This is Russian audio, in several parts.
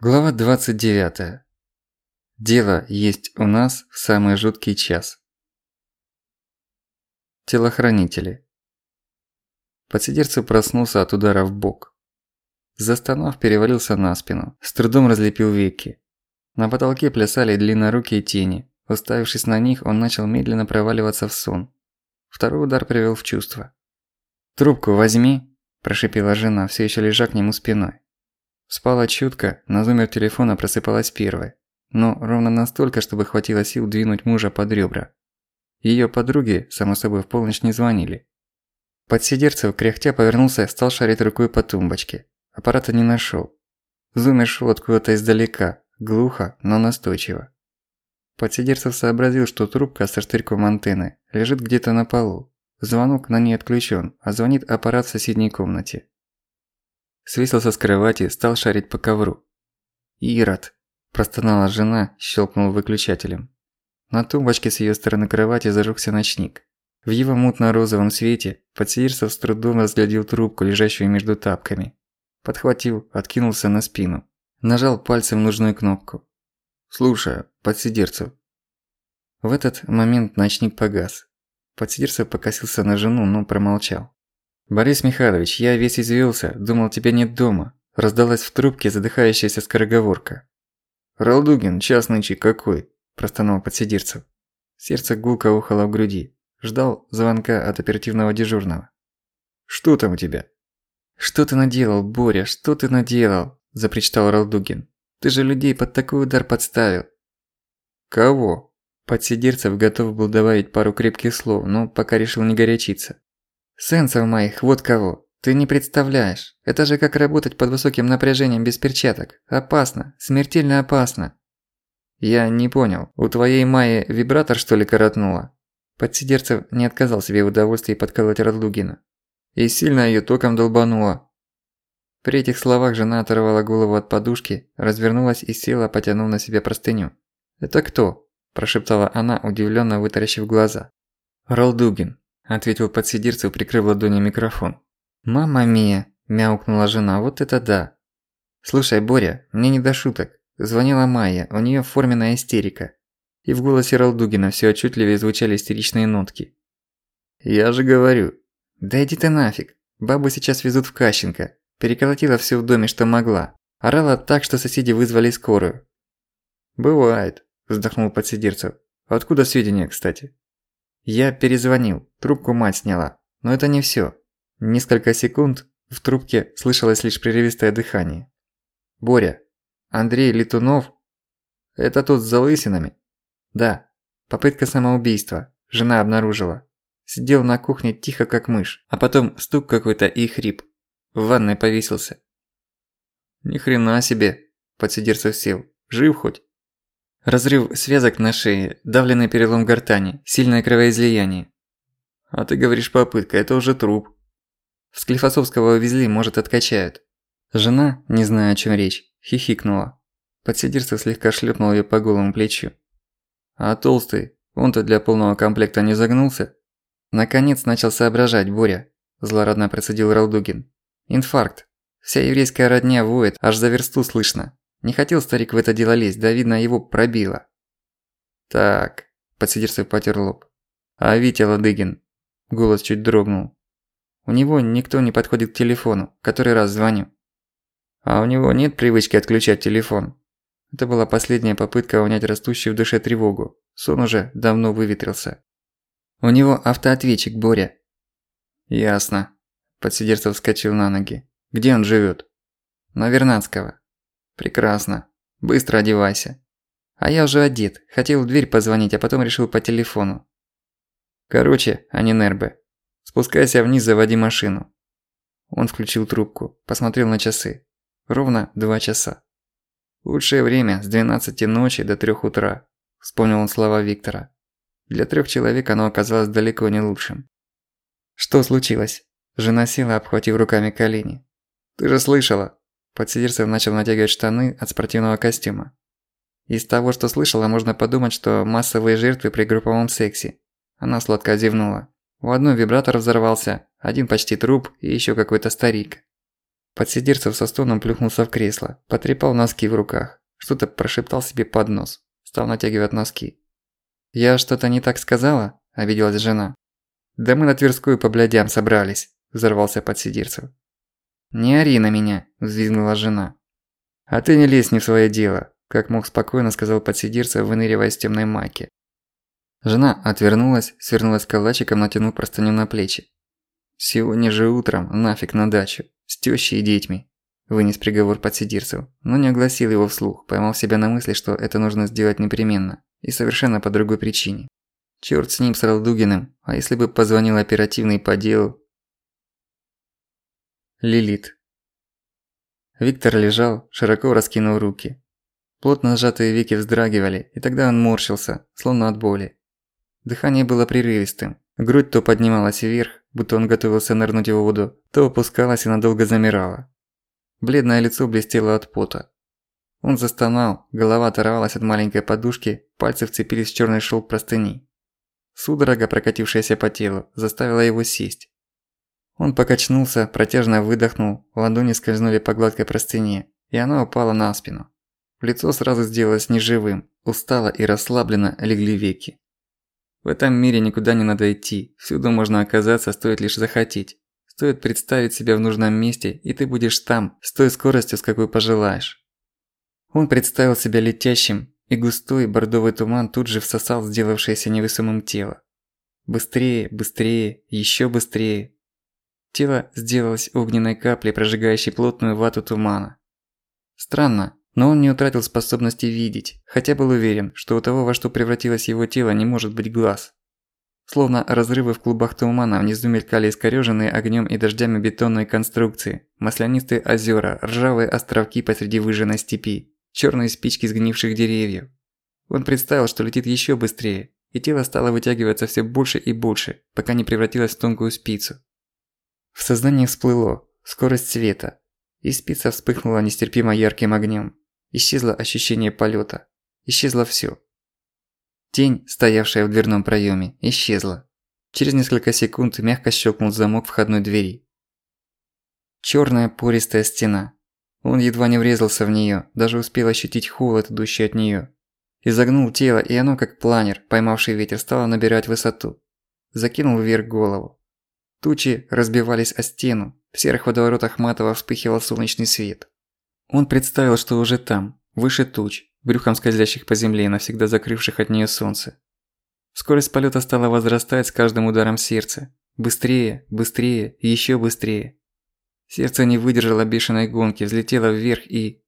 Глава 29. Дело есть у нас в самый жуткий час. Телохранители. Подсидерцев проснулся от удара в бок. Застонав, перевалился на спину, с трудом разлепил веки. На потолке плясали длиннорукие тени. Уставившись на них, он начал медленно проваливаться в сон. Второй удар привел в чувство. «Трубку возьми», – прошипела жена, все еще лежа к нему спиной. Спала чутко, на номер телефона просыпалась первой. Но ровно настолько, чтобы хватило сил двинуть мужа под ребра. Её подруги, само собой, в полночь не звонили. Подсидерцев, кряхтя, повернулся и стал шарить рукой по тумбочке. Аппарата не нашёл. Зумер шёл откуда-то издалека, глухо, но настойчиво. Подсидерцев сообразил, что трубка со штырьком антенны лежит где-то на полу. Звонок на ней отключен, а звонит аппарат в соседней комнате. Свесился с кровати, стал шарить по ковру. «Ирод!» – простонала жена, щелкнул выключателем. На тумбочке с её стороны кровати зажёгся ночник. В его мутно-розовом свете подсидерцев с трудом разглядел трубку, лежащую между тапками. Подхватил, откинулся на спину. Нажал пальцем нужную кнопку. «Слушаю, подсидерцев». В этот момент ночник погас. Подсидерцев покосился на жену, но промолчал. «Борис Михайлович, я весь извелся, думал, тебя нет дома», – раздалась в трубке задыхающаяся скороговорка. «Ралдугин, час нынче какой?» – простонал подсидирцев. Сердце гулко ухало в груди. Ждал звонка от оперативного дежурного. «Что там у тебя?» «Что ты наделал, Боря, что ты наделал?» – запричитал Ралдугин. «Ты же людей под такой удар подставил». «Кого?» Подсидерцев готов был добавить пару крепких слов, но пока решил не горячиться. Сенсов моих, вот кого. Ты не представляешь. Это же как работать под высоким напряжением без перчаток. Опасно. Смертельно опасно. Я не понял. У твоей Майи вибратор что ли коротнуло? Подсидерцев не отказал себе в удовольствии подколоть Радлугина. И сильно её током долбануло. При этих словах жена оторвала голову от подушки, развернулась и села, потянув на себе простыню. «Это кто?» – прошептала она, удивлённо вытаращив глаза. «Ралдугин», ответил подсидирцев, прикрыв ладонью микрофон. «Мама мия!» – мяукнула жена. «Вот это да!» «Слушай, Боря, мне не до шуток. Звонила Майя, у неё форменная истерика». И в голосе Ралдугина всё отчетливее звучали истеричные нотки. «Я же говорю». «Да иди ты нафиг. Бабу сейчас везут в Кащенко. Переколотила всё в доме, что могла. Орала так, что соседи вызвали скорую». «Бывает», – вздохнул подсидирцев. «Откуда сведения, кстати?» Я перезвонил, трубку мать сняла. Но это не всё. Несколько секунд в трубке слышалось лишь прерывистое дыхание. «Боря, Андрей Летунов? Это тот с залысинами?» «Да. Попытка самоубийства. Жена обнаружила. Сидел на кухне тихо как мышь, а потом стук какой-то и хрип. В ванной повесился». «Ни хрена себе!» – подсидерцев сел. «Жив хоть?» Разрыв связок на шее, давленный перелом гортани, сильное кровоизлияние. А ты говоришь попытка, это уже труп. В Склифосовского увезли, может откачают. Жена, не зная о чем речь, хихикнула. Подсидерцев слегка шлепнул ее по голому плечу. А толстый, он-то для полного комплекта не загнулся? Наконец начал соображать Боря, злорадно процедил Ралдугин. Инфаркт. Вся еврейская родня воет, аж за версту слышно. Не хотел старик в это дело лезть, да видно его пробило. Так, подсидерцев потер лоб. А Витя Ладыгин. Голос чуть дрогнул. У него никто не подходит к телефону, который раз звоню. А у него нет привычки отключать телефон. Это была последняя попытка унять растущую в душе тревогу. Сон уже давно выветрился. У него автоответчик, Боря. Ясно. Подсидерцев вскочил на ноги. Где он живёт? На Вернадского. Прекрасно. Быстро одевайся. А я уже одет. Хотел в дверь позвонить, а потом решил по телефону. Короче, а не нербы. Спускайся вниз, заводи машину. Он включил трубку, посмотрел на часы. Ровно два часа. Лучшее время с 12 ночи до 3 утра. Вспомнил он слова Виктора. Для трех человек оно оказалось далеко не лучшим. Что случилось? Жена села, обхватив руками колени. Ты же слышала, Подсидерцев начал натягивать штаны от спортивного костюма. Из того, что слышала, можно подумать, что массовые жертвы при групповом сексе. Она сладко зевнула. У одной вибратор взорвался, один почти труп и ещё какой-то старик. Подсидерцев со стоном плюхнулся в кресло, потрепал носки в руках, что-то прошептал себе под нос, стал натягивать носки. «Я что-то не так сказала?» – обиделась жена. «Да мы на Тверскую по блядям собрались», – взорвался Подсидерцев. «Не ори на меня», – взвизгнула жена. «А ты не лезь не в своё дело», – как мог спокойно сказал Подсидерцев, выныривая из темной майки. Жена отвернулась, свернулась калачиком, натянув простыню на плечи. «Сегодня же утром нафиг на дачу, с тёщей и детьми», – вынес приговор подсидирцев, но не огласил его вслух, поймал себя на мысли, что это нужно сделать непременно, и совершенно по другой причине. Чёрт с ним, с Ралдугиным, а если бы позвонил оперативный по делу? Лилит. Виктор лежал, широко раскинув руки. Плотно сжатые веки вздрагивали, и тогда он морщился, словно от боли. Дыхание было прерывистым. Грудь то поднималась вверх, будто он готовился нырнуть в воду, то опускалась и надолго замирала. Бледное лицо блестело от пота. Он застонал, голова оторвалась от маленькой подушки, пальцы вцепились в чёрный шелк простыни. Судорога, прокатившаяся по телу, заставила его сесть. Он покачнулся, протяжно выдохнул, ладони скользнули по гладкой простыне, и она упала на спину. Лицо сразу сделалось неживым, устало и расслабленно легли веки. В этом мире никуда не надо идти, всюду можно оказаться, стоит лишь захотеть. Стоит представить себя в нужном месте, и ты будешь там, с той скоростью, с какой пожелаешь. Он представил себя летящим, и густой бордовый туман тут же всосал сделавшееся невесомым тело. Быстрее, быстрее, еще быстрее. Тело сделалось огненной каплей, прожигающей плотную вату тумана. Странно, но он не утратил способности видеть, хотя был уверен, что у того, во что превратилось его тело, не может быть глаз. Словно разрывы в клубах тумана внизу мелькали искорёженные огнём и дождями бетонные конструкции, маслянистые озера, ржавые островки посреди выжженной степи, чёрные спички сгнивших деревьев. Он представил, что летит ещё быстрее, и тело стало вытягиваться всё больше и больше, пока не превратилось в тонкую спицу. В сознании всплыло скорость света, и спица вспыхнула нестерпимо ярким огнём. Исчезло ощущение полета. Исчезло все. Тень, стоявшая в дверном проеме, исчезла. Через несколько секунд мягко щелкнул замок входной двери. Черная пористая стена. Он едва не врезался в нее, даже успел ощутить холод, идущий от нее. Изогнул тело, и оно, как планер, поймавший ветер, стало набирать высоту. Закинул вверх голову. Тучи разбивались о стену, в серых водоворотах матово вспыхивал солнечный свет. Он представил, что уже там, выше туч, брюхом скользящих по земле и навсегда закрывших от нее солнце. Скорость полета стала возрастать с каждым ударом сердца. Быстрее, быстрее, еще быстрее. Сердце не выдержало бешеной гонки, взлетело вверх и...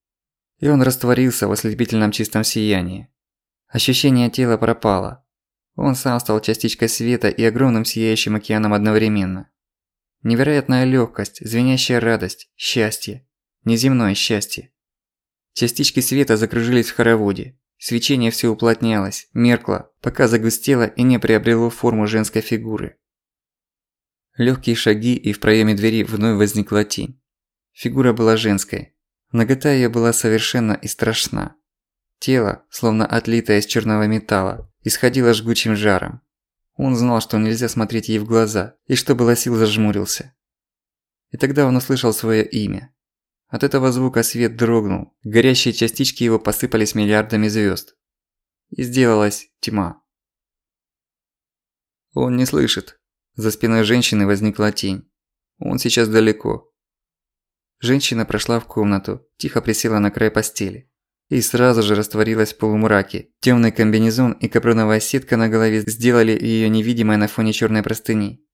И он растворился в ослепительном чистом сиянии. Ощущение тела пропало. Он сам стал частичкой света и огромным сияющим океаном одновременно. Невероятная легкость, звенящая радость, счастье. Неземное счастье. Частички света закружились в хороводе. Свечение все уплотнялось, меркло, пока загустело и не приобрело форму женской фигуры. Легкие шаги, и в проеме двери вновь возникла тень. Фигура была женской. Нагота ее была совершенно и страшна. Тело, словно отлитое из черного металла, исходило жгучим жаром. Он знал, что нельзя смотреть ей в глаза, и что было сил зажмурился. И тогда он услышал свое имя. От этого звука свет дрогнул, горящие частички его посыпались миллиардами звезд. И сделалась тьма. Он не слышит. За спиной женщины возникла тень. Он сейчас далеко. Женщина прошла в комнату, тихо присела на край постели. И сразу же растворилась в полумраке. Темный комбинезон и капроновая сетка на голове сделали ее невидимой на фоне черной простыни.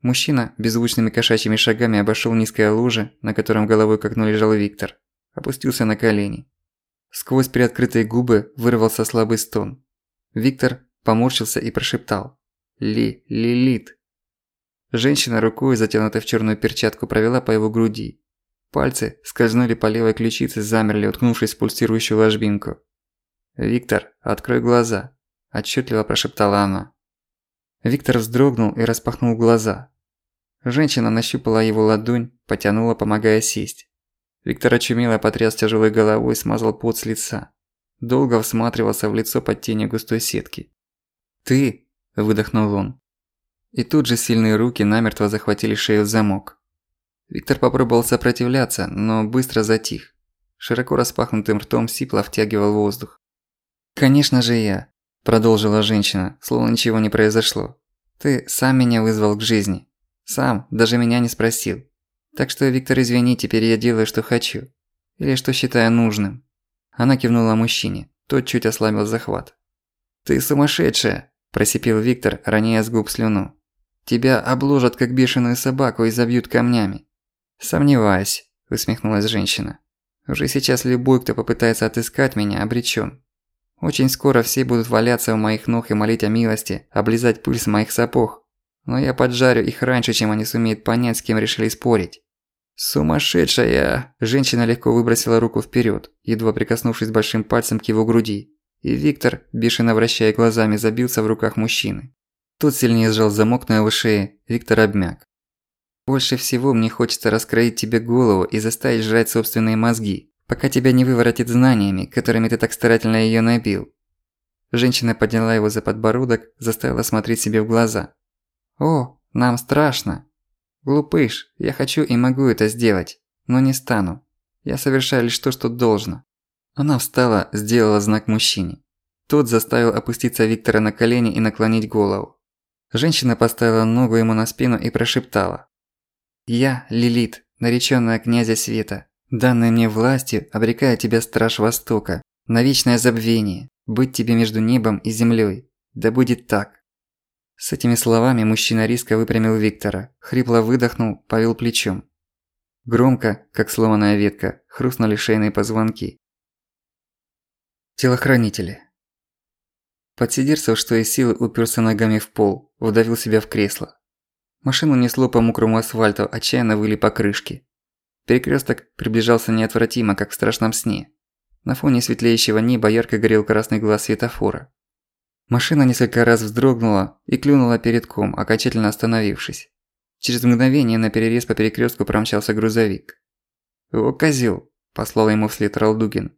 Мужчина беззвучными кошачьими шагами обошел низкое ложе, на котором головой как окну лежал Виктор. Опустился на колени. Сквозь приоткрытые губы вырвался слабый стон. Виктор поморщился и прошептал. «Ли, Лилит». Женщина рукой, затянутой в черную перчатку, провела по его груди. Пальцы скользнули по левой ключице, замерли, уткнувшись в пульсирующую ложбинку. «Виктор, открой глаза», – отчетливо прошептала она. Виктор вздрогнул и распахнул глаза. Женщина нащупала его ладонь, потянула, помогая сесть. Виктор очумело потряс тяжелой головой, смазал пот с лица. Долго всматривался в лицо под тенью густой сетки. «Ты!» – выдохнул он. И тут же сильные руки намертво захватили шею в замок. Виктор попробовал сопротивляться, но быстро затих. Широко распахнутым ртом сипло втягивал воздух. «Конечно же я», – продолжила женщина, словно ничего не произошло. «Ты сам меня вызвал к жизни. Сам, даже меня не спросил. Так что, Виктор, извини, теперь я делаю, что хочу. Или что считаю нужным». Она кивнула мужчине. Тот чуть ослабил захват. «Ты сумасшедшая!» – просипел Виктор, роняя с губ слюну. «Тебя обложат, как бешеную собаку, и забьют камнями». «Сомневаюсь», – усмехнулась женщина. «Уже сейчас любой, кто попытается отыскать меня, обречен. Очень скоро все будут валяться у моих ног и молить о милости, облизать пыль с моих сапог. Но я поджарю их раньше, чем они сумеют понять, с кем решили спорить». «Сумасшедшая!» Женщина легко выбросила руку вперед, едва прикоснувшись большим пальцем к его груди. И Виктор, бешено вращая глазами, забился в руках мужчины. Тот сильнее сжал замок на его шее, Виктор обмяк. «Больше всего мне хочется раскроить тебе голову и заставить жрать собственные мозги, пока тебя не выворотит знаниями, которыми ты так старательно её набил». Женщина подняла его за подбородок, заставила смотреть себе в глаза. «О, нам страшно!» «Глупыш, я хочу и могу это сделать, но не стану. Я совершаю лишь то, что должно». Она встала, сделала знак мужчине. Тот заставил опуститься Виктора на колени и наклонить голову. Женщина поставила ногу ему на спину и прошептала. «Я, Лилит, наречённая князя света, данная мне властью, обрекая тебя страж Востока, на вечное забвение, быть тебе между небом и землёй. Да будет так». С этими словами мужчина риска выпрямил Виктора, хрипло выдохнул, повел плечом. Громко, как сломанная ветка, хрустнули шейные позвонки. Телохранители. Подсидерцев, что из силы, уперся ногами в пол, вдавил себя в кресло. Машину несло по мокрому асфальту, отчаянно выли покрышки. Перекрёсток приближался неотвратимо, как в страшном сне. На фоне светлеющего неба ярко горел красный глаз светофора. Машина несколько раз вздрогнула и клюнула передком, окончательно остановившись. Через мгновение на перерез по перекрёстку промчался грузовик. «О, козёл!» – послал ему вслед Ралдугин.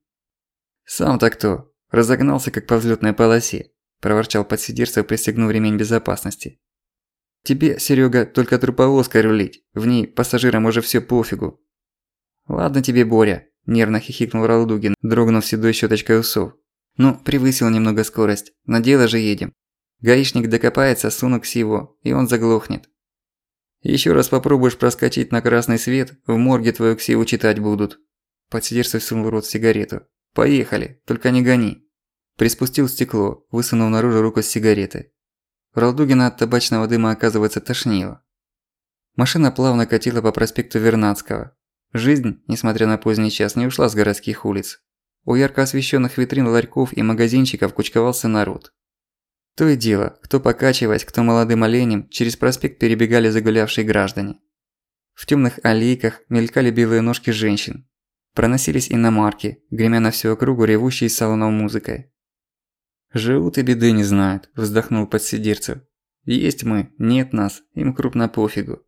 «Сам-то кто? Разогнался, как по взлётной полосе», – проворчал подсидерцев, пристегнув ремень безопасности. «Тебе, Серёга, только труповозкой рулить, в ней пассажирам уже всё пофигу». «Ладно тебе, Боря», – нервно хихикнул Ралдугин, дрогнув седой щёточкой усов. «Ну, превысил немного скорость, на дело же едем. Гаишник докопается, сунок всего, и он заглохнет. Ещё раз попробуешь проскочить на красный свет, в морге твою ксиву читать будут». Подсидерцев сунул в рот сигарету. «Поехали, только не гони». Приспустил стекло, высунув наружу руку с сигаретой. Ралдугина от табачного дыма, оказывается, тошнило. Машина плавно катила по проспекту Вернадского. Жизнь, несмотря на поздний час, не ушла с городских улиц. У ярко освещенных витрин ларьков и магазинчиков кучковался народ. То и дело, кто покачиваясь, кто молодым оленем, через проспект перебегали загулявшие граждане. В темных аллейках мелькали белые ножки женщин, Проносились иномарки, гремя на всю округу ревущей из салонов музыкой. «Живут и беды не знают», – вздохнул подсидерцев. «Есть мы, нет нас, им крупно пофигу.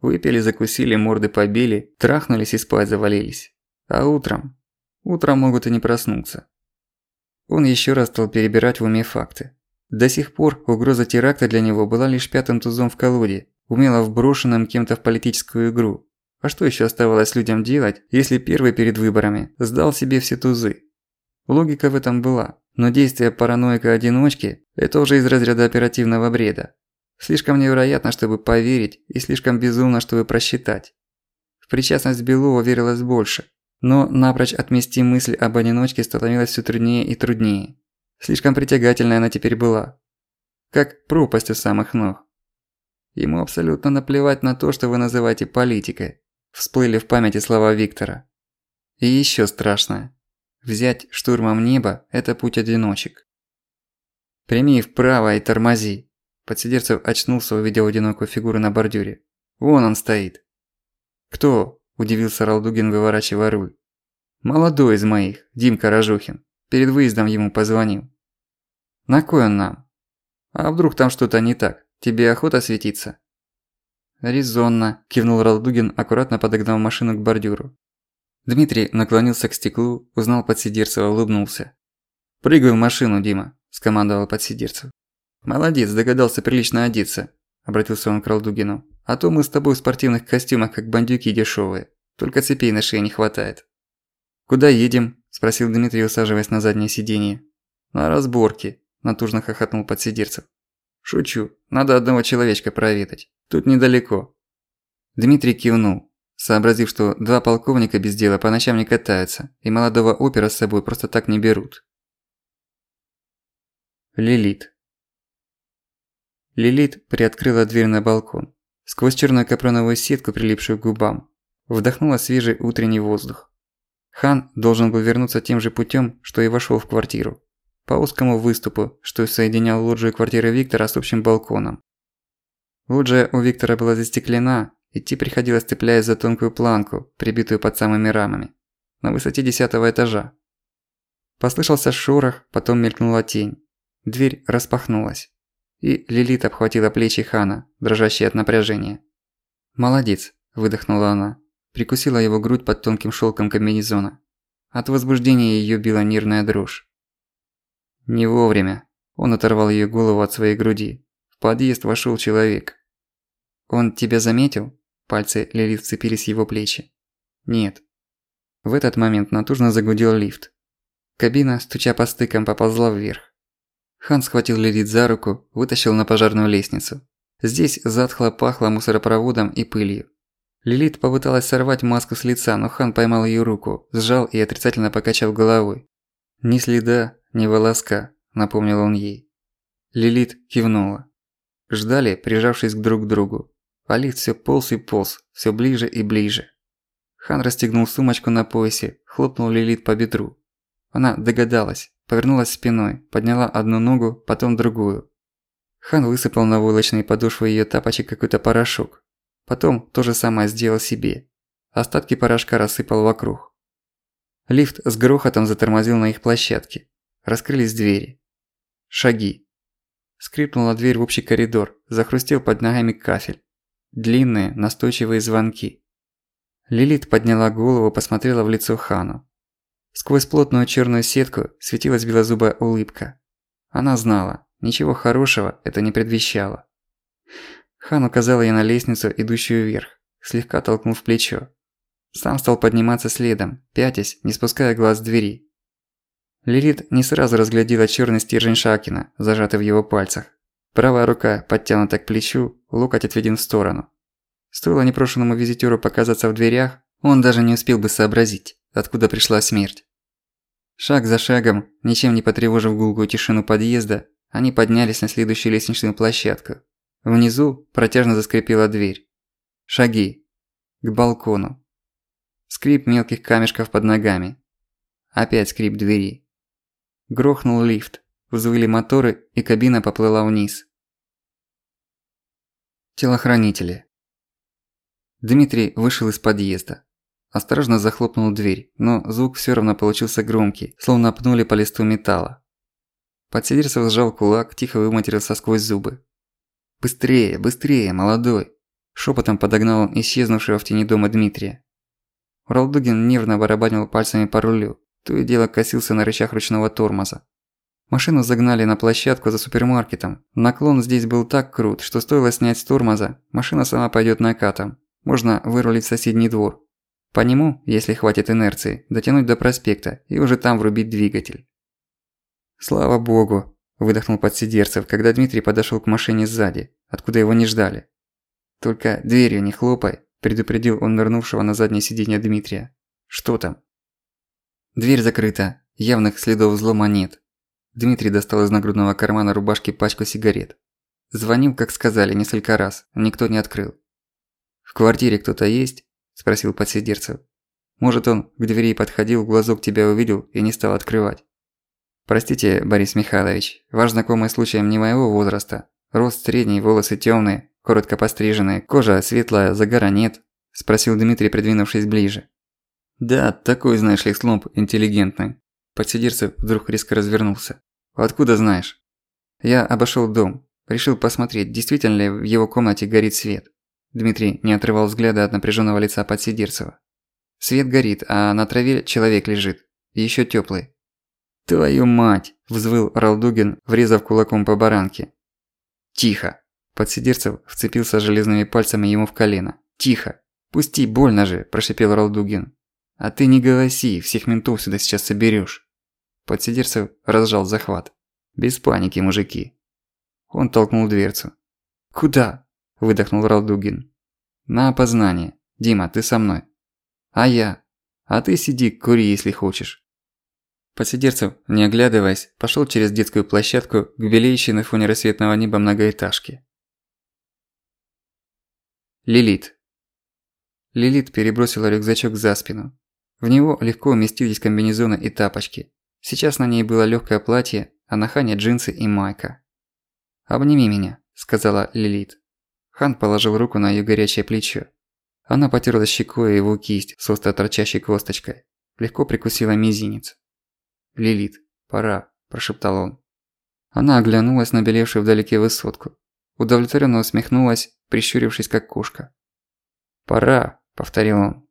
Выпили, закусили, морды побили, трахнулись и спать завалились. А утром? Утром могут и не проснуться». Он еще раз стал перебирать в уме факты. До сих пор угроза теракта для него была лишь пятым тузом в колоде, умело вброшенным кем-то в политическую игру, а что еще оставалось людям делать, если первый перед выборами сдал себе все тузы? Логика в этом была, но действия параноика-одиночки – это уже из разряда оперативного бреда. Слишком невероятно, чтобы поверить, и слишком безумно, чтобы просчитать. В причастность Белова верилось больше, но напрочь отмести мысль об одиночке становилось все труднее и труднее. Слишком притягательной она теперь была. Как пропасть у самых ног. Ему абсолютно наплевать на то, что вы называете политикой. Всплыли в памяти слова Виктора. И еще страшное. Взять штурмом небо – это путь одиночек. «Прими вправо и тормози!» Подсидерцев очнулся, увидев одинокую фигуру на бордюре. «Вон он стоит!» «Кто?» – удивился Ралдугин, выворачивая руль. «Молодой из моих, Димка Рожухин. Перед выездом ему позвонил». «На кой он нам?» «А вдруг там что-то не так? Тебе охота светиться?» «Резонно», – кивнул Ралдугин, аккуратно подогнав машину к бордюру. Дмитрий наклонился к стеклу, узнал Подсидерцева, улыбнулся. «Прыгай в машину, Дима», – скомандовал Подсидерцев. «Молодец, догадался прилично одеться», – обратился он к Ралдугину. А то мы с тобой в спортивных костюмах, как бандюки дешевые. Только цепей на шее не хватает». «Куда едем?» – спросил Дмитрий, усаживаясь на заднее сиденье. «На разборки», – натужно хохотнул подсидерцев. «Шучу. Надо одного человечка проведать. Тут недалеко». Дмитрий кивнул, сообразив, что два полковника без дела по ночам не катаются, и молодого опера с собой просто так не берут. Лилит. Лилит приоткрыла дверь на балкон. Сквозь черную капроновую сетку, прилипшую к губам, вдохнула свежий утренний воздух. Хан должен был вернуться тем же путем, что и вошел в квартиру. По узкому выступу, что соединял лоджию квартиры Виктора с общим балконом. Лоджия у Виктора была застеклена, идти приходилось цепляясь за тонкую планку, прибитую под самыми рамами, на высоте десятого этажа. Послышался шорох, потом мелькнула тень. Дверь распахнулась. И Лилит обхватила плечи Хана, дрожащие от напряжения. «Молодец», – выдохнула она. Прикусила его грудь под тонким шелком комбинезона. От возбуждения её била нервная дрожь. Не вовремя. Он оторвал её голову от своей груди. В подъезд вошёл человек. «Он тебя заметил?» Пальцы Лилит вцепились в его плечи. «Нет». В этот момент натужно загудел лифт. Кабина, стуча по стыкам, поползла вверх. Хан схватил Лилит за руку, вытащил на пожарную лестницу. Здесь затхло пахло мусоропроводом и пылью. Лилит попыталась сорвать маску с лица, но Хан поймал её руку, сжал и отрицательно покачал головой. «Ни следа, ни волоска», – напомнил он ей. Лилит кивнула. Ждали, прижавшись друг к другу. Лифт всё полз и полз, всё ближе и ближе. Хан расстегнул сумочку на поясе, хлопнул Лилит по бедру. Она догадалась, повернулась спиной, подняла одну ногу, потом другую. Хан высыпал на войлочные подошвы её тапочек какой-то порошок, Потом то же самое сделал себе. Остатки порошка рассыпал вокруг. Лифт с грохотом затормозил на их площадке. Раскрылись двери. Шаги. Скрипнула дверь в общий коридор, захрустел под ногами кафель. Длинные, настойчивые звонки. Лилит подняла голову, посмотрела в лицо Хану. Сквозь плотную черную сетку светилась белозубая улыбка. Она знала, ничего хорошего это не предвещало. Хан указал ей на лестницу, идущую вверх, слегка толкнув плечо. Сам стал подниматься следом, пятясь, не спуская глаз с двери. Лилит не сразу разглядела черный стержень Шакина, зажатый в его пальцах. Правая рука подтянута к плечу, локоть отведен в сторону. Стоило непрошенному визитёру показаться в дверях, он даже не успел бы сообразить, откуда пришла смерть. Шаг за шагом, ничем не потревожив гулкую тишину подъезда, они поднялись на следующую лестничную площадку, Внизу протяжно заскрипела дверь. Шаги. К балкону. Скрип мелких камешков под ногами. Опять скрип двери. Грохнул лифт. Взвыли моторы, и кабина поплыла вниз. Телохранители. Дмитрий вышел из подъезда. Осторожно захлопнул дверь, но звук всё равно получился громкий, словно пнули по листу металла. Подсидерцев сжал кулак, тихо выматерился сквозь зубы. «Быстрее, быстрее, молодой!» Шепотом подогнал он исчезнувшего в тени дома Дмитрия. Уралдугин нервно барабанил пальцами по рулю, то и дело косился на рычаг ручного тормоза. Машину загнали на площадку за супермаркетом. Наклон здесь был так крут, что стоило снять с тормоза, машина сама пойдет накатом. Можно вырулить в соседний двор. По нему, если хватит инерции, дотянуть до проспекта и уже там врубить двигатель. Слава богу, Выдохнул подсидерцев, когда Дмитрий подошёл к машине сзади, откуда его не ждали. «Только дверью не хлопай», – предупредил он нырнувшего на заднее сиденье Дмитрия. «Что там?» Дверь закрыта, явных следов взлома нет. Дмитрий достал из нагрудного кармана рубашки пачку сигарет. Звонил, как сказали, несколько раз, никто не открыл. «В квартире кто-то есть?» – спросил подсидерцев. «Может, он к двери подходил, глазок тебя увидел и не стал открывать?» «Простите, Борис Михайлович, ваш знакомый случаем не моего возраста. Рост средний, волосы тёмные, коротко постриженные, кожа светлая, загара нет», – спросил Дмитрий, придвинувшись ближе. «Да, такой, знаешь ли, сломб интеллигентный». Подсидерцев вдруг резко развернулся. «Откуда знаешь?» «Я обошёл дом. Решил посмотреть, действительно ли в его комнате горит свет». Дмитрий не отрывал взгляда от напряжённого лица Подсидерцева. «Свет горит, а на траве человек лежит. Ещё тёплый. «Твою мать!» – взвыл Ралдугин, врезав кулаком по баранке. «Тихо!» Подсидерцев вцепился железными пальцами ему в колено. «Тихо! Пусти, больно же!» – прошипел Ралдугин. «А ты не голоси, всех ментов сюда сейчас соберёшь!» Подсидерцев разжал захват. «Без паники, мужики!» Он толкнул дверцу. «Куда?» – выдохнул Ралдугин. «На опознание. Дима, ты со мной». «А я?» «А ты сиди, кури, если хочешь». Подсидерцев, не оглядываясь, пошёл через детскую площадку к белеющей на фоне рассветного неба многоэтажке. Лилит. Лилит перебросила рюкзачок за спину. В него легко уместились комбинезоны и тапочки. Сейчас на ней было легкое платье, а на Хане джинсы и майка. «Обними меня», – сказала Лилит. Хан положил руку на её горячее плечо. Она потерла щекой его кисть с остро торчащей косточкой. Легко прикусила мизинец. «Лилит, пора», – прошептал он. Она оглянулась на белевшую вдалеке высотку. Удовлетворенно усмехнулась, прищурившись как кошка. «Пора», – повторил он.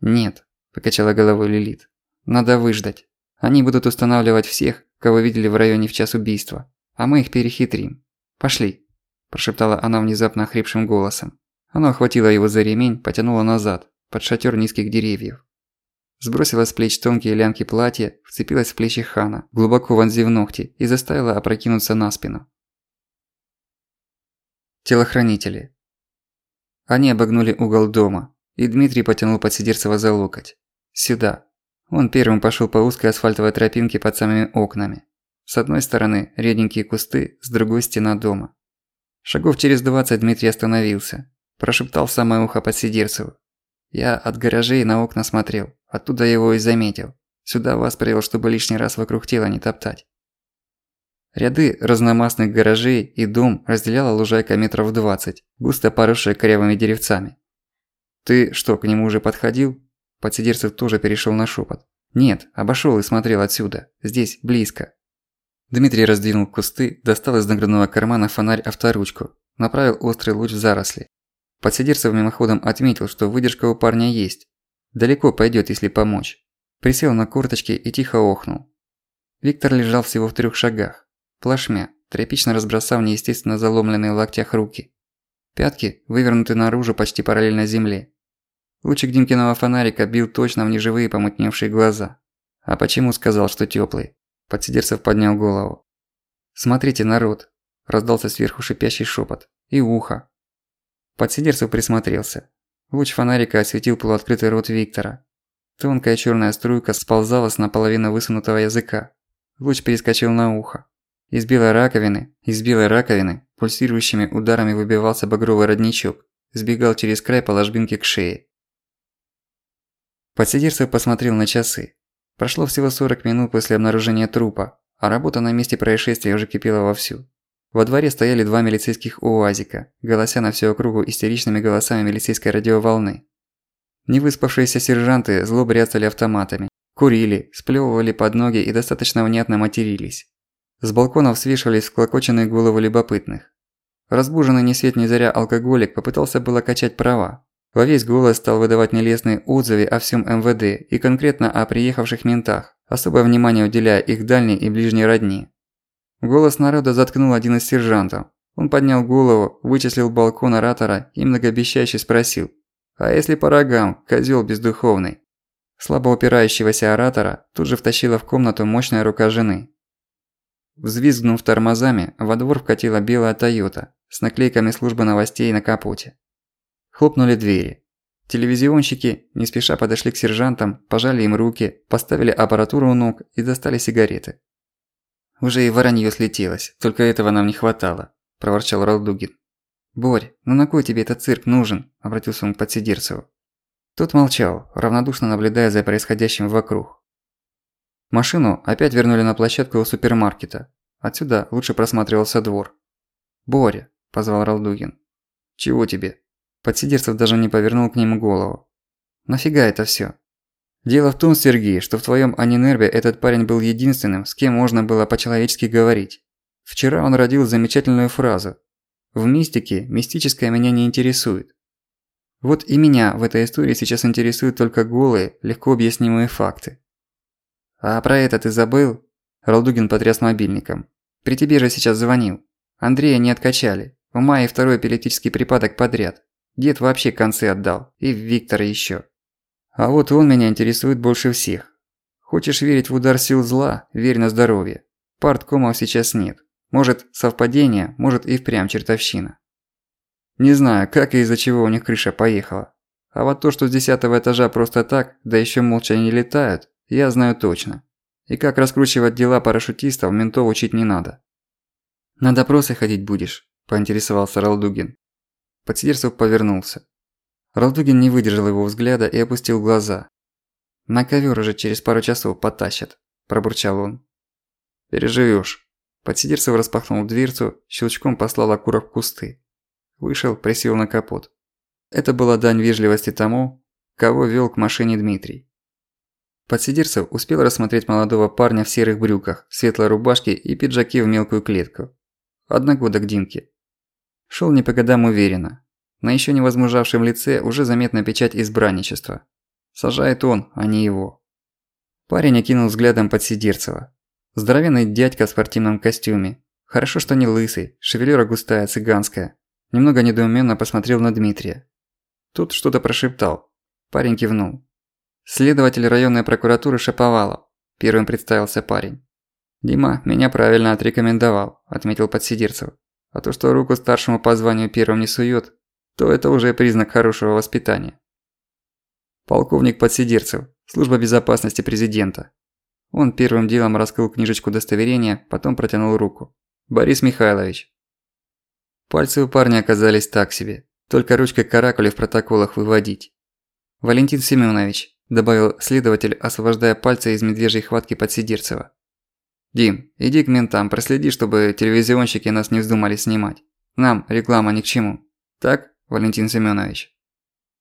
«Нет», – покачала головой Лилит. «Надо выждать. Они будут устанавливать всех, кого видели в районе в час убийства, а мы их перехитрим. Пошли», – прошептала она внезапно охрипшим голосом. Она охватила его за ремень, потянула назад, под шатер низких деревьев. Сбросила с плеч тонкие лямки платья, вцепилась в плечи Хана, глубоко вонзив ногти и заставила опрокинуться на спину. Телохранители. Они обогнули угол дома, и Дмитрий потянул Подсидерцева за локоть. Сюда. Он первым пошел по узкой асфальтовой тропинке под самыми окнами. С одной стороны реденькие кусты, с другой стена дома. Шагов через двадцать Дмитрий остановился. Прошептал самое ухо Подсидерцеву. Я от гаражей на окна смотрел, оттуда его и заметил. Сюда вас привел, чтобы лишний раз вокруг тела не топтать. Ряды разномастных гаражей и дом разделяла лужайка метров двадцать, густо поросшая корявыми деревцами. «Ты что, к нему уже подходил?» Подсидерцев тоже перешел на шепот. «Нет, обошел и смотрел отсюда. Здесь, близко». Дмитрий раздвинул кусты, достал из нагрудного кармана фонарь-авторучку, направил острый луч в заросли. Подсидерцев мимоходом отметил, что выдержка у парня есть. Далеко пойдет, если помочь. Присел на корточки и тихо охнул. Виктор лежал всего в трех шагах плашмя, тряпично разбросав неестественно заломленные в локтях руки. Пятки вывернуты наружу почти параллельно земле. Лучик Димкиного фонарика бил точно в неживые помутневшие глаза. А почему сказал, что тёплый? Подсидерцев поднял голову. «Смотрите, народ!» – раздался сверху шипящий шепот. «И ухо!» Подсидерцев присмотрелся. Луч фонарика осветил полуоткрытый рот Виктора. Тонкая чёрная струйка сползала с наполовину высунутого языка. Луч перескочил на ухо. Из белой раковины, из белой раковины пульсирующими ударами выбивался багровый родничок, сбегал через край по ложбинке к шее. Подсидерцев посмотрел на часы. Прошло всего 40 минут после обнаружения трупа, а работа на месте происшествия уже кипела вовсю. Во дворе стояли два милицейских УАЗика, голося на всю округу истеричными голосами милицейской радиоволны. Невыспавшиеся сержанты зло бряцали автоматами, курили, сплёвывали под ноги и достаточно внятно матерились. С балконов свешивались склокоченные головы любопытных. Разбуженный ни свет ни заря алкоголик попытался было качать права. Во весь голос стал выдавать нелестные отзывы о всем МВД и конкретно о приехавших ментах, особое внимание уделяя их дальней и ближней родни. Голос народа заткнул один из сержантов. Он поднял голову, вычислил балкон оратора и многообещающе спросил. «А если по рогам, козёл бездуховный?» Слабо упирающегося оратора тут же втащила в комнату мощная рука жены. Взвизгнув тормозами, во двор вкатила белая «Тойота» с наклейками службы новостей на капоте. Хлопнули двери. Телевизионщики не спеша подошли к сержантам, пожали им руки, поставили аппаратуру у ног и достали сигареты. «Уже и воронье слетелось, только этого нам не хватало», – проворчал Ралдугин. «Борь, ну на кой тебе этот цирк нужен?» – обратился он к Подсидерцеву. Тот молчал, равнодушно наблюдая за происходящим вокруг. Машину опять вернули на площадку у супермаркета. Отсюда лучше просматривался двор. «Боря», – позвал Ралдугин. «Чего тебе?» Подсидерцев даже не повернул к нему голову. «Нафига это всё?» «Дело в том, Сергей, что в твоём Анинербе этот парень был единственным, с кем можно было по-человечески говорить. Вчера он родил замечательную фразу. В мистике мистическое меня не интересует. Вот и меня в этой истории сейчас интересуют только голые, легко объяснимые факты. «А про это ты забыл?» Ралдугин потряс мобильником. «При тебе же сейчас звонил. Андрея не откачали. У Майи второй эпилептический припадок подряд. Дед вообще концы отдал. И Виктора еще. А вот он меня интересует больше всех. Хочешь верить в удар сил зла, верь на здоровье. Парткомов сейчас нет. Может, совпадение, может и впрямь чертовщина. Не знаю, как и из-за чего у них крыша поехала. А вот то, что с десятого этажа просто так, да еще молча не летают, я знаю точно. И как раскручивать дела парашютистов, ментов учить не надо. «На допросы ходить будешь?» – поинтересовался Ралдугин. Подсидерцев повернулся. Ралдугин не выдержал его взгляда и опустил глаза. «На ковер уже через пару часов потащат», – пробурчал он. «Переживёшь». Подсидерцев распахнул дверцу, щелчком послал окурок в кусты. Вышел, присел на капот. Это была дань вежливости тому, кого вёл к машине Дмитрий. Подсидерцев успел рассмотреть молодого парня в серых брюках, светлой рубашке и пиджаке в мелкую клетку. Одногодок Димки. Шел не по годам уверенно. На еще не возмужавшем лице уже заметна печать избранничества. Сажает он, а не его. Парень окинул взглядом Подсидерцева. Здоровенный дядька в спортивном костюме. Хорошо, что не лысый, шевелюра густая, цыганская. Немного недоуменно посмотрел на Дмитрия. Тут что-то прошептал. Парень кивнул. Следователь районной прокуратуры Шаповалов. Первым представился парень. «Дима меня правильно отрекомендовал», – отметил Подсидерцев. «А то, что руку старшему по званию первым не сует, то это уже признак хорошего воспитания». Полковник Подсидерцев, служба безопасности президента. Он первым делом раскрыл книжечку удостоверения, потом протянул руку. «Борис Михайлович». Пальцы у парня оказались так себе, только ручкой каракули в протоколах выводить. «Валентин Семенович», – добавил следователь, освобождая пальцы из медвежьей хватки Подсидерцева. «Дим, иди к ментам, проследи, чтобы телевизионщики нас не вздумали снимать. Нам реклама ни к чему. Так, Валентин Семёнович?»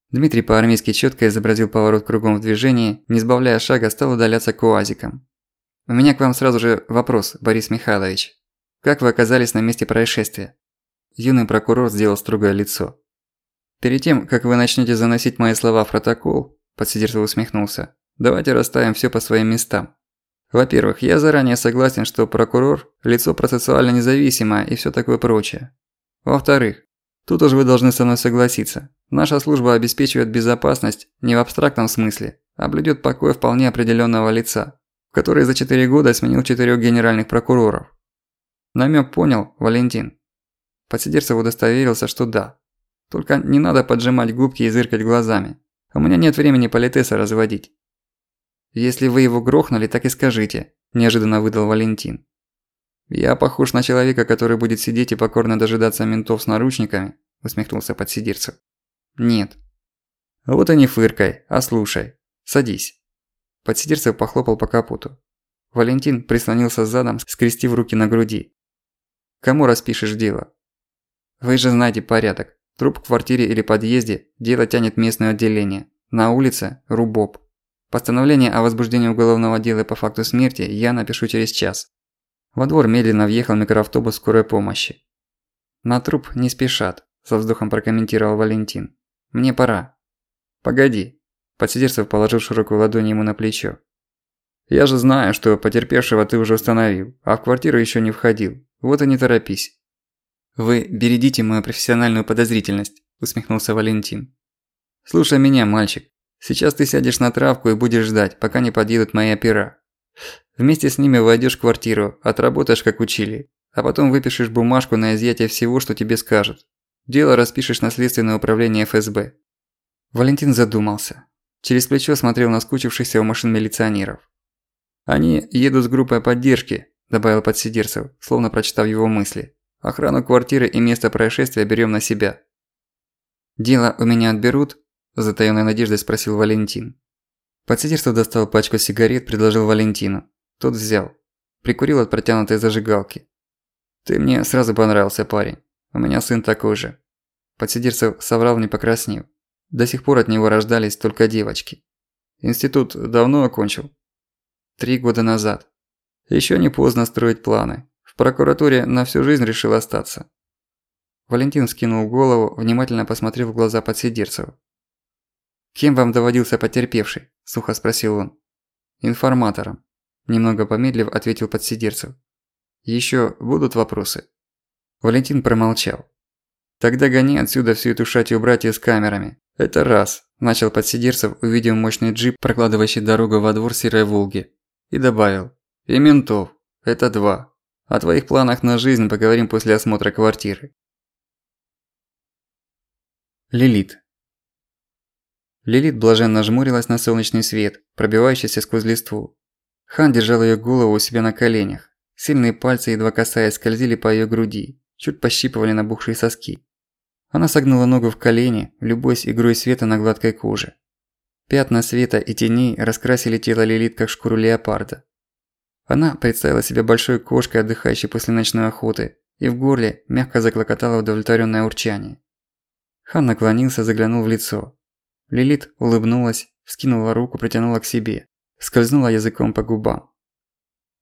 Дмитрий по-армейски чётко изобразил поворот кругом в движении, не сбавляя шага, стал удаляться к УАЗикам. «У меня к вам сразу же вопрос, Борис Михайлович. Как вы оказались на месте происшествия?» Юный прокурор сделал строгое лицо. «Перед тем, как вы начнёте заносить мои слова в протокол», – подсидерцев усмехнулся, – «давайте расставим всё по своим местам. Во-первых, я заранее согласен, что прокурор – лицо процессуально независимое и всё такое прочее. Во-вторых, тут уже вы должны со мной согласиться. Наша служба обеспечивает безопасность не в абстрактном смысле, а блюдет покой вполне определенного лица, который за 4 года сменил четырех генеральных прокуроров. Намек понял, Валентин? Подсидерцев удостоверился, что да. Только не надо поджимать губки и зыркать глазами. У меня нет времени политеса разводить. «Если вы его грохнули, так и скажите», – неожиданно выдал Валентин. «Я похож на человека, который будет сидеть и покорно дожидаться ментов с наручниками», – усмехнулся подсидирцев. «Нет». «Вот и не фыркай, а слушай. Садись». Подсидирцев похлопал по капоту. Валентин прислонился задом, скрестив руки на груди. «Кому распишешь дело?» «Вы же знаете порядок. Труп в квартире или подъезде, дело тянет местное отделение. На улице – рубоб. Постановление о возбуждении уголовного дела по факту смерти я напишу через час. Во двор медленно въехал микроавтобус скорой помощи. На труп не спешат, со вздохом прокомментировал Валентин. Мне пора. Погоди. Подсидерцев положил широкую ладонь ему на плечо. Я же знаю, что потерпевшего ты уже установил, а в квартиру еще не входил. Вот и не торопись. Вы бередите мою профессиональную подозрительность, усмехнулся Валентин. Слушай меня, мальчик. Сейчас ты сядешь на травку и будешь ждать, пока не подъедут мои опера. Вместе с ними войдёшь в квартиру, отработаешь, как учили, а потом выпишешь бумажку на изъятие всего, что тебе скажут. Дело распишешь на следственное управление ФСБ». Валентин задумался. Через плечо смотрел на скучившихся у машин милиционеров. «Они едут с группой поддержки», – добавил подсидерцев, словно прочитав его мысли. «Охрану квартиры и место происшествия берем на себя». «Дело у меня отберут?» – затаённой надеждой спросил Валентин. Подсидерство достал пачку сигарет, предложил Валентину. Тот взял. Прикурил от протянутой зажигалки. «Ты мне сразу понравился, парень. У меня сын такой же». Подсидерцев соврал, не покраснев. До сих пор от него рождались только девочки. Институт давно окончил? Три года назад. Ещё не поздно строить планы. В прокуратуре на всю жизнь решил остаться. Валентин скинул голову, внимательно посмотрев в глаза Подсидерцева. «Кем вам доводился потерпевший?» – сухо спросил он. «Информатором», – немного помедлив ответил подсидерцев. «Ещё будут вопросы?» Валентин промолчал. Тогда гони отсюда всю эту шатью братьев с камерами. Это раз. Начал подсидерцев, увидев мощный джип, прокладывающий дорогу во двор серой Волги. И добавил. И ментов. Это два. О твоих планах на жизнь поговорим после осмотра квартиры. Лилит. Лилит блаженно жмурилась на солнечный свет, пробивающийся сквозь листву. Хан держал её голову у себя на коленях. Сильные пальцы, едва касаясь, скользили по её груди, чуть пощипывали набухшие соски. Она согнула ногу в колени, любуясь игрой света на гладкой коже. Пятна света и теней раскрасили тело Лилит как шкуру леопарда. Она представила себя большой кошкой, отдыхающей после ночной охоты, и в горле мягко заклокотало удовлетворённое урчание. Хан наклонился, заглянул в лицо. Лилит улыбнулась, вскинула руку, притянула к себе, скользнула языком по губам.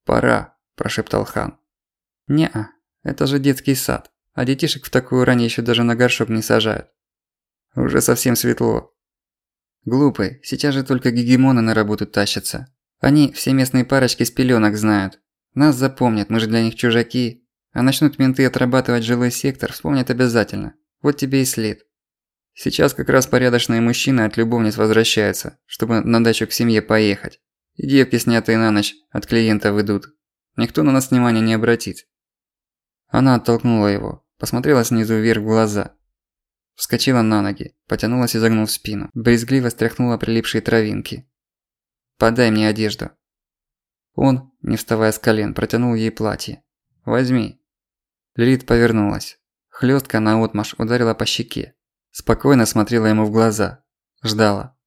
«Пора», – прошептал Хан. «Не-а, это же детский сад. А детишек в такую рань еще даже на горшок не сажают. Уже совсем светло. Глупый, сейчас же только гегемоны на работу тащатся. Они все местные парочки с пеленок знают. Нас запомнят, мы же для них чужаки. А начнут менты отрабатывать жилой сектор, вспомнят обязательно. Вот тебе и след. Сейчас как раз порядочные мужчины от любовниц возвращаются, чтобы на дачу к семье поехать. И девки, снятые на ночь, от клиента выйдут. Никто на нас внимания не обратит. Она оттолкнула его, посмотрела снизу вверх в глаза. Вскочила на ноги, потянулась и загнув спину, брезгливо стряхнула прилипшие травинки. «Подай мне одежду». Он, не вставая с колен, протянул ей платье. «Возьми». Лилит повернулась. Хлёстка наотмашь ударила по щеке. Спокойно смотрела ему в глаза. Ждала.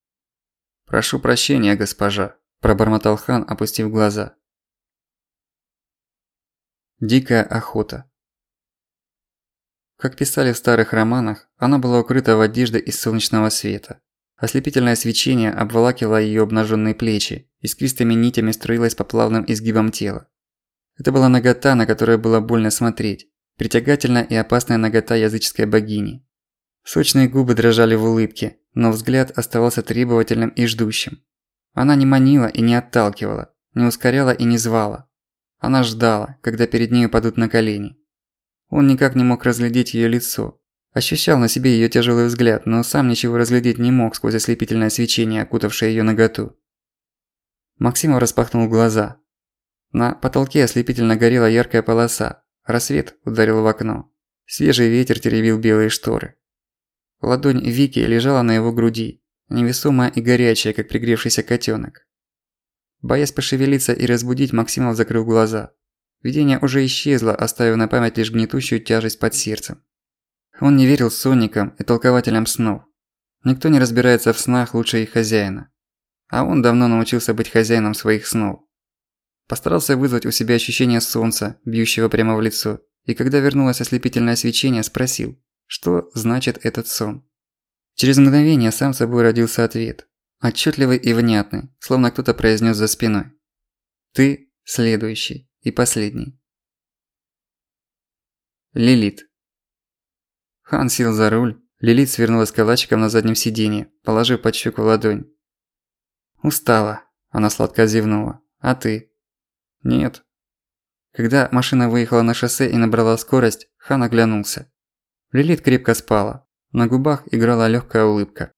«Прошу прощения, госпожа», – пробормотал хан, опустив глаза. Дикая охота. Как писали в старых романах, она была укрыта в одежде из солнечного света. Ослепительное свечение обволакивало её обнажённые плечи, искристыми нитями струилось по плавным изгибам тела. Это была нагота, на которую было больно смотреть, притягательная и опасная нагота языческой богини. Сочные губы дрожали в улыбке, но взгляд оставался требовательным и ждущим. Она не манила и не отталкивала, не ускоряла и не звала. Она ждала, когда перед ней упадут на колени. Он никак не мог разглядеть её лицо. Ощущал на себе её тяжелый взгляд, но сам ничего разглядеть не мог сквозь ослепительное свечение, окутавшее её наготу. Максимов распахнул глаза. На потолке ослепительно горела яркая полоса. Рассвет ударил в окно. Свежий ветер теребил белые шторы. Ладонь Вики лежала на его груди, невесомая и горячая, как пригревшийся котёнок. Боясь пошевелиться и разбудить, Максимов закрыл глаза. Видение уже исчезло, оставив на память лишь гнетущую тяжесть под сердцем. Он не верил сонникам и толкователям снов. Никто не разбирается в снах лучше их хозяина. А он давно научился быть хозяином своих снов. Постарался вызвать у себя ощущение солнца, бьющего прямо в лицо, и когда вернулось ослепительное свечение, спросил, что значит этот сон. Через мгновение сам собой родился ответ. Отчетливый и внятный, словно кто-то произнес за спиной. Ты следующий. И последний. Лилит. Хан сел за руль. Лилит свернулась калачиком на заднем сиденье, положив под щеку ладонь. «Устала», – она сладко зевнула. «А ты?» «Нет». Когда машина выехала на шоссе и набрала скорость, Хан оглянулся. Лилит крепко спала. На губах играла легкая улыбка.